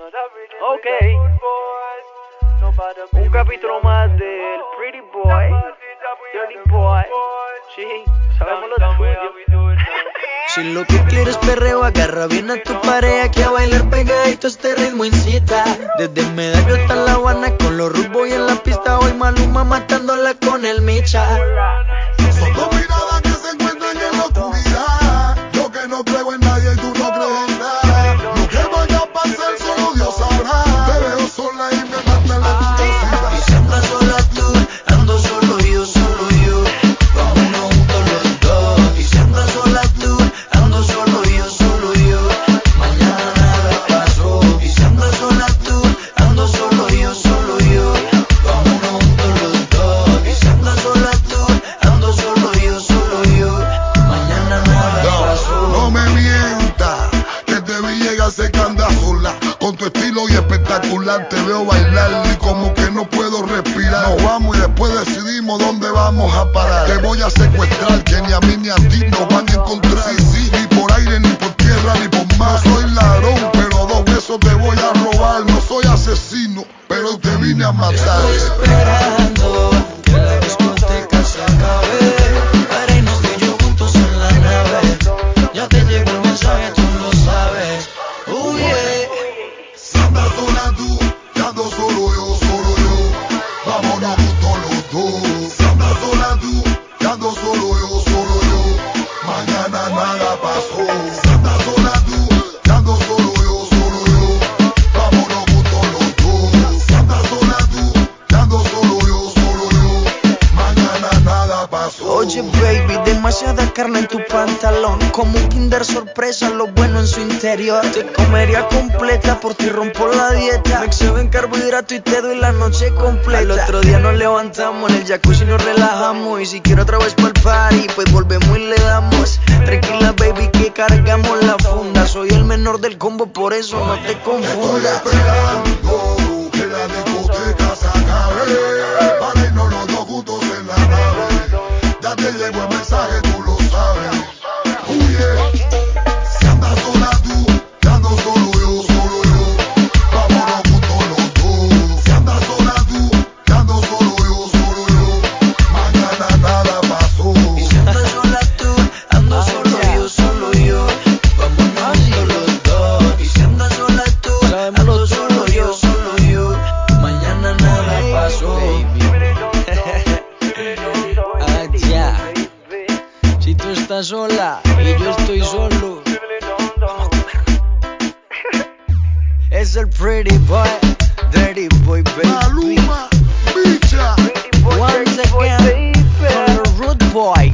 Ok. Un capítulo más del Pretty Boy, Dirty Boy. Sí, sabemos lo. Si lo que quieres perreo, agarra bien a tu pareja que a bailar pegadito este ritmo incita. Desde Medallo te veo bailar y como que no puedo respirar. Nos vamos y después decidimos dónde vamos a parar. Te voy a secuestrar, que ni a mí ni a ti nos van a encontrar. Sí, sí, ni por aire, ni por tierra, ni por mar. No soy ladrón, pero dos besos te voy a robar. No soy asesino, pero te vine a matar. Oye baby, demasiada carne en tu pantalón. Como un kinder sorpresa, lo bueno en su interior. Te comería completa, por ti rompo la dieta. Me excedo en carbohidrato y te doy la noche completa. Al otro día nos levantamos, en el jacuzzi nos relajamos. Y si quiero otra vez pa'l party, pues volvemos y le damos. Tranquila baby que cargamos la funda. Soy el menor del combo, por eso no te confundas Te llegó el mensaje, sola y yo estoy solo. Es el pretty boy, dirty boy baby. Maluma, bicha. Once again, I'm rude boy.